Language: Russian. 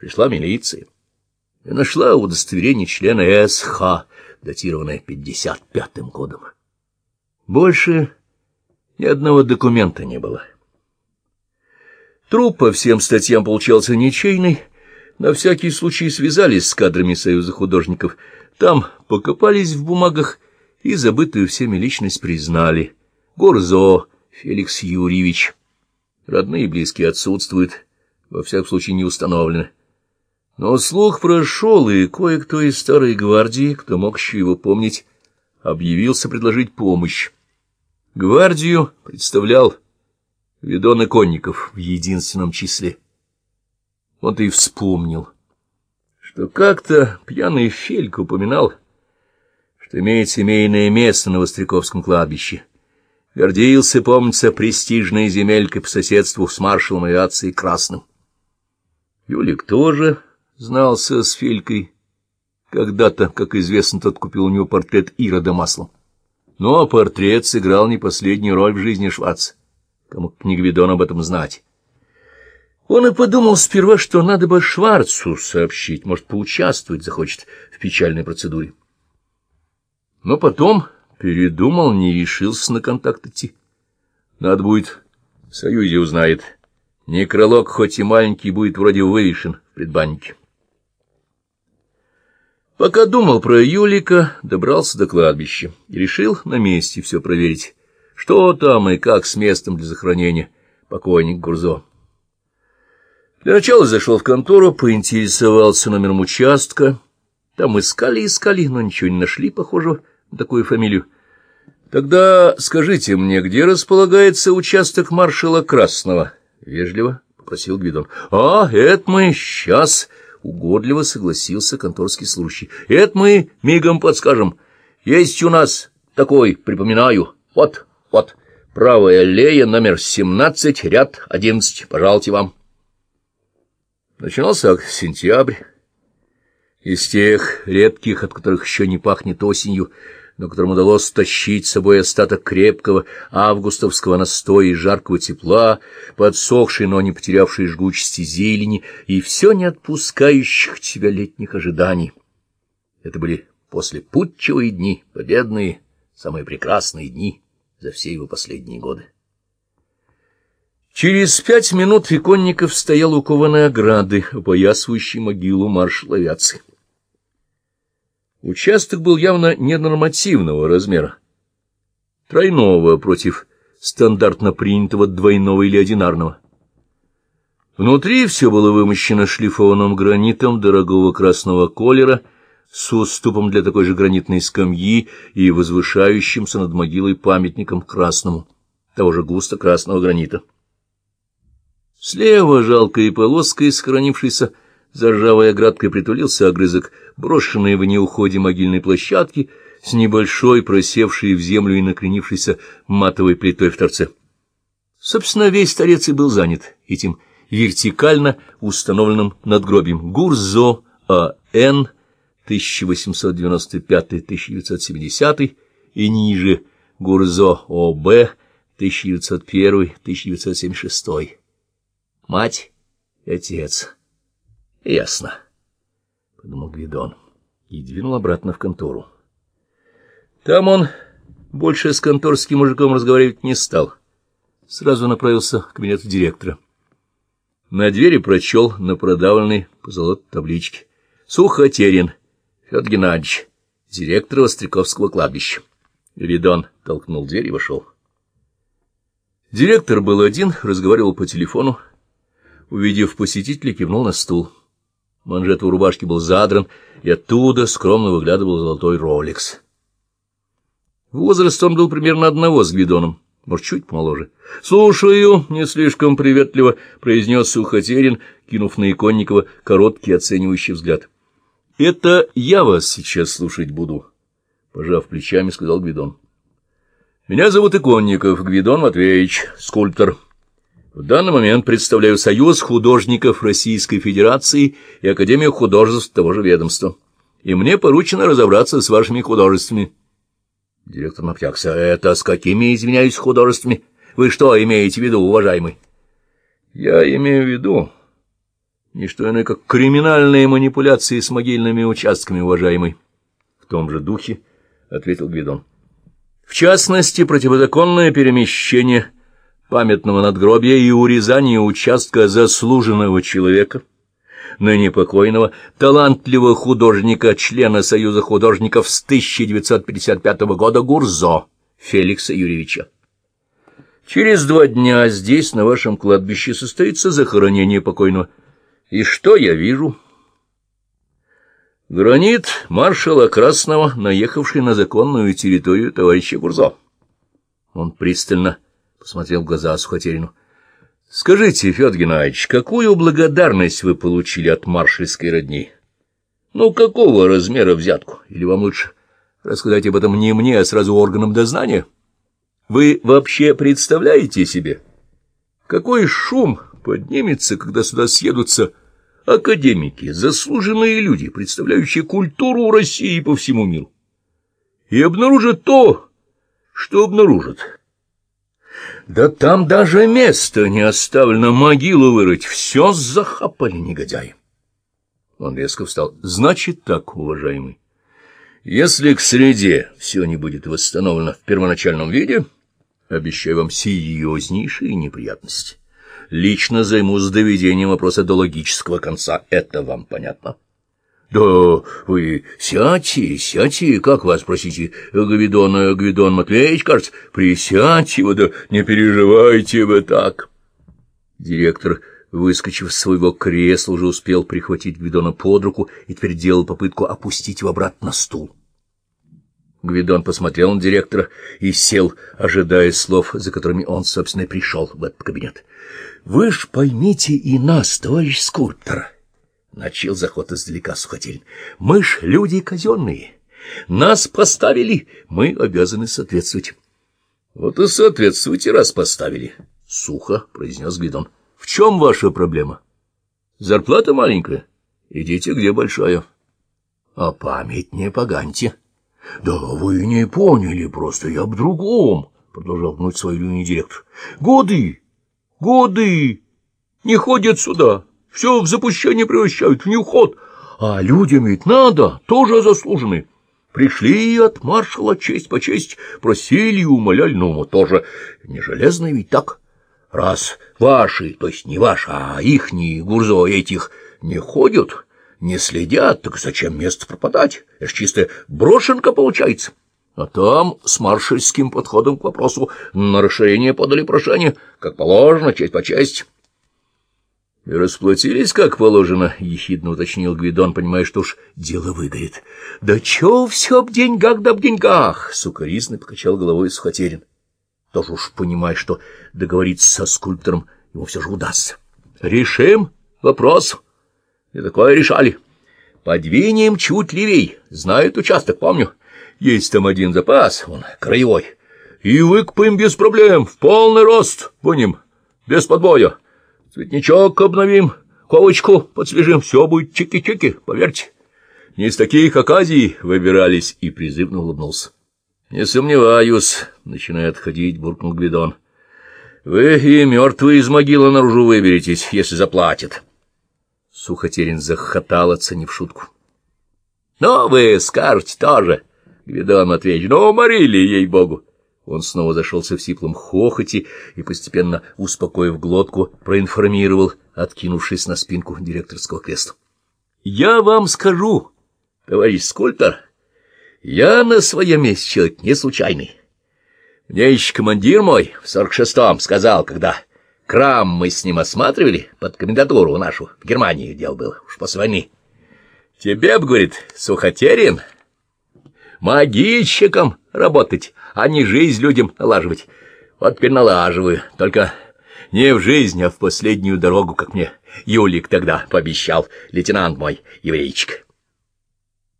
Пришла милиция и нашла удостоверение члена СХ, датированное 55-м годом. Больше ни одного документа не было. Труп по всем статьям получался ничейный, на всякий случай связались с кадрами Союза художников, там покопались в бумагах и забытую всеми личность признали. Горзо Феликс Юрьевич. Родные и близкие отсутствуют, во всяком случае не установлены. Но слух прошел, и кое-кто из старой гвардии, кто мог еще его помнить, объявился предложить помощь. Гвардию представлял Видон Иконников в единственном числе. Он-то и вспомнил, что как-то пьяный Фельк упоминал, что имеет семейное место на Востряковском кладбище. Гордился, помнится, престижной земелькой по соседству с маршалом авиации Красным. Юлик тоже знался с Фелькой. Когда-то, как известно, тот купил у него портрет Ирода маслом. Но портрет сыграл не последнюю роль в жизни Шваца. Кому книгведон об этом знать. Он и подумал сперва, что надо бы Шварцу сообщить, может, поучаствовать захочет в печальной процедуре. Но потом передумал, не решился на контакт идти. Надо будет, в Союзе узнает. Некролог, хоть и маленький, будет вроде вывешен в предбаннике. Пока думал про Юлика, добрался до кладбища и решил на месте все проверить, что там и как с местом для захоронения покойник Гурзо. Для начала зашел в контору, поинтересовался номером участка. Там искали-искали, но ничего не нашли похожего на такую фамилию. Тогда скажите мне, где располагается участок маршала Красного? Вежливо попросил Гвидон. А, это мы сейчас... — угодливо согласился конторский служащий. — Это мы мигом подскажем. Есть у нас такой, припоминаю. Вот, вот, правая аллея, номер семнадцать, ряд одиннадцать. Пожалуйте вам. Начинался сентябрь. Из тех редких, от которых еще не пахнет осенью, но которым удалось тащить с собой остаток крепкого августовского настоя и жаркого тепла, подсохшей, но не потерявшей жгучести зелени, и все не отпускающих тебя летних ожиданий. Это были послепутчевые дни, победные, самые прекрасные дни за все его последние годы. Через пять минут Иконников стоял у кованой ограды, опоясывающей могилу маршала авиации. Участок был явно ненормативного размера, тройного против стандартно принятого двойного или одинарного. Внутри все было вымощено шлифованным гранитом дорогого красного колера с уступом для такой же гранитной скамьи и возвышающимся над могилой памятником красному, того же густо красного гранита. Слева жалкой полоской, сохранившейся за ржавой оградкой, притулился огрызок брошенные в неуходе могильной площадки с небольшой, просевшей в землю и накренившейся матовой плитой в торце. Собственно, весь торец и был занят этим вертикально установленным надгробием Гурзо А.Н. 1895-1970 и ниже Гурзо О.Б. 1901-1976. Мать и отец. Ясно. — подумал Гвидон, и двинул обратно в контору. Там он больше с конторским мужиком разговаривать не стал. Сразу направился к кабинету директора. На двери прочел на продавленной позолотой табличке. Сухотерин Федор Геннадьевич, директор Востряковского кладбища. Гвидон толкнул дверь и вошел. Директор был один, разговаривал по телефону. Увидев посетителя, кивнул на стул. Манжет у рубашки был задран, и оттуда скромно выглядывал золотой роликс. Возраст он был примерно одного с Гвидоном, может, чуть помоложе. — Слушаю, — не слишком приветливо произнес Сухотерин, кинув на Иконникова короткий оценивающий взгляд. — Это я вас сейчас слушать буду, — пожав плечами, сказал Гвидон. — Меня зовут Иконников Гвидон Матвеевич, скульптор. — в данный момент представляю Союз художников Российской Федерации и Академию художеств того же ведомства. И мне поручено разобраться с вашими художествами. Директор напрягся. Это с какими, извиняюсь, художествами? Вы что имеете в виду, уважаемый? Я имею в виду Не что иное, как криминальные манипуляции с могильными участками, уважаемый. В том же духе ответил Гвидон. В частности, противозаконное перемещение памятного надгробия и урезание участка заслуженного человека, ныне покойного, талантливого художника, члена Союза художников с 1955 года Гурзо Феликса Юрьевича. Через два дня здесь, на вашем кладбище, состоится захоронение покойного. И что я вижу? Гранит маршала Красного, наехавший на законную территорию товарища Гурзо. Он пристально посмотрел в глаза Сухотерину. — Скажите, Федор Геннадьевич, какую благодарность вы получили от маршальской родни? Ну, какого размера взятку? Или вам лучше рассказать об этом не мне, а сразу органам дознания? Вы вообще представляете себе, какой шум поднимется, когда сюда съедутся академики, заслуженные люди, представляющие культуру России по всему миру, и обнаружат то, что обнаружат. Да там даже место не оставлено могилу вырыть, все захапали негодяи. Он резко встал. Значит так, уважаемый, если к среде все не будет восстановлено в первоначальном виде, обещаю вам серьезнейшие неприятности лично займусь доведением вопроса до логического конца. Это вам понятно? — Да вы сядьте, сядьте, как вас, просите, Гвидон, Гвидон Матвеевич, кажется, присядьте вы, да не переживайте вы так. Директор, выскочив с своего кресла, уже успел прихватить Гвидона под руку и теперь делал попытку опустить его обратно на стул. Гвидон посмотрел на директора и сел, ожидая слов, за которыми он, собственно, и пришел в этот кабинет. — Вы ж поймите и нас, товарищ скульптор, — начал заход издалека Сухотель. — Мы ж люди казенные. Нас поставили, мы обязаны соответствовать. — Вот и соответствуйте, раз поставили, — сухо произнес Гвидон. — В чем ваша проблема? — Зарплата маленькая. Идите, где большая. — А память не поганьте. — Да вы не поняли, просто я об другом, — продолжал гнуть свою линию директор. — Годы Годы не ходят сюда, все в запущение превращают, в неуход. А людям ведь надо, тоже заслужены. Пришли от маршала честь по честь, просили и умоляли, ну, тоже не железные ведь так. Раз ваши, то есть не ваши, а ихние гурзо этих не ходят, не следят, так зачем место пропадать? Это ж чисто брошенка получается. А там с маршальским подходом к вопросу на расширение подали прошение, как положено, честь по честь. — И расплатились, как положено, — ехидно уточнил Гвидон, понимая, что уж дело выгорит. — Да чё все об деньгах да об деньгах? — сукоризно покачал головой Сухотерин. Тоже уж понимая, что договориться со скульптором ему все же удастся. — Решим вопрос. И такое решали. Подвинем чуть левей. Знают участок, помню. — есть там один запас, он краевой. И выкупаем без проблем, в полный рост будем, без подбоя. Цветничок обновим, ковочку подсвежим, все будет чики-чики, поверьте. Не из таких оказий выбирались, и призывно улыбнулся. — Не сомневаюсь, — начиная отходить, буркнул Гвидон. — Вы и мертвые из могилы наружу выберетесь, если заплатят. Сухотерин захохотал, оценив шутку. — Но вы скажете тоже, Гвидон Матвеевич, ну, уморили, ей-богу. Он снова зашелся в сиплом хохоте и, постепенно успокоив глотку, проинформировал, откинувшись на спинку директорского кресла. — Я вам скажу, товарищ скульптор, я на своем месте человек не случайный. Мне еще командир мой в сорок шестом сказал, когда крам мы с ним осматривали под комендатуру нашу, в Германии дело было, уж после войны. Тебе, — говорит, — сухотерин, — могильщиком работать, а не жизнь людям налаживать. Вот теперь налаживаю, только не в жизнь, а в последнюю дорогу, как мне Юлик тогда пообещал, лейтенант мой, еврейчик.